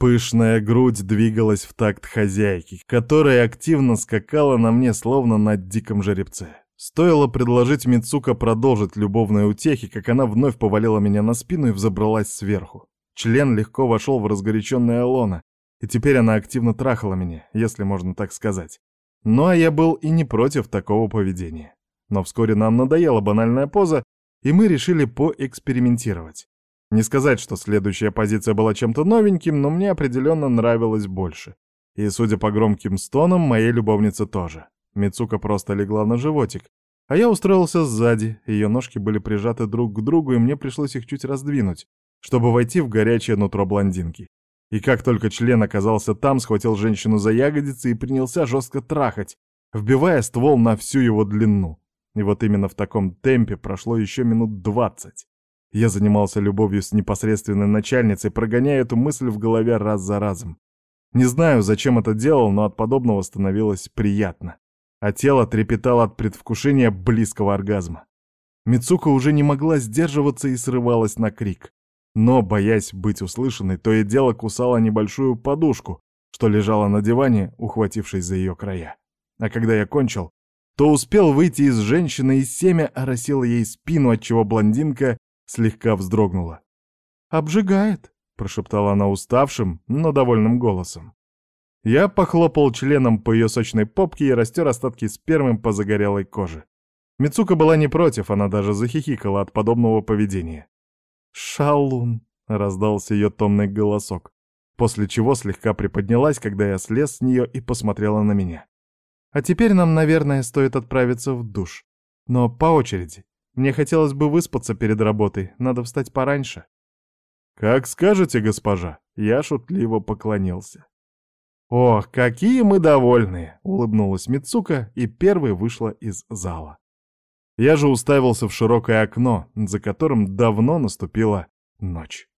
Пышная грудь двигалась в такт хозяйки, которая активно скакала на мне, словно на диком жеребце. Стоило предложить Мицука продолжить любовные утехи, как она вновь повалила меня на спину и взобралась сверху. Член легко вошел в разгоряченное лоно, и теперь она активно трахала меня, если можно так сказать. Ну а я был и не против такого поведения. Но вскоре нам надоела банальная поза, и мы решили поэкспериментировать. Не сказать, что следующая позиция была чем-то новеньким, но мне определенно нравилось больше. И, судя по громким стонам, моей любовнице тоже. Мицука просто легла на животик, а я устроился сзади, ее ножки были прижаты друг к другу, и мне пришлось их чуть раздвинуть, чтобы войти в горячее нутро блондинки. И как только член оказался там, схватил женщину за ягодицы и принялся жестко трахать, вбивая ствол на всю его длину. И вот именно в таком темпе прошло еще минут двадцать. Я занимался любовью с непосредственной начальницей, прогоняя эту мысль в голове раз за разом. Не знаю, зачем это делал, но от подобного становилось приятно а тело трепетало от предвкушения близкого оргазма. Мицука уже не могла сдерживаться и срывалась на крик. Но, боясь быть услышанной, то и дело кусала небольшую подушку, что лежала на диване, ухватившись за ее края. А когда я кончил, то успел выйти из женщины, и семя оросило ей спину, отчего блондинка слегка вздрогнула. «Обжигает», — прошептала она уставшим, но довольным голосом. Я похлопал членом по ее сочной попке и растер остатки спермы по загорелой коже. Мицука была не против, она даже захихикала от подобного поведения. «Шалун!» — раздался ее томный голосок, после чего слегка приподнялась, когда я слез с нее и посмотрела на меня. «А теперь нам, наверное, стоит отправиться в душ. Но по очереди. Мне хотелось бы выспаться перед работой, надо встать пораньше». «Как скажете, госпожа!» — я шутливо поклонился. «Ох, какие мы довольные!» — улыбнулась Мицука и первой вышла из зала. Я же уставился в широкое окно, за которым давно наступила ночь.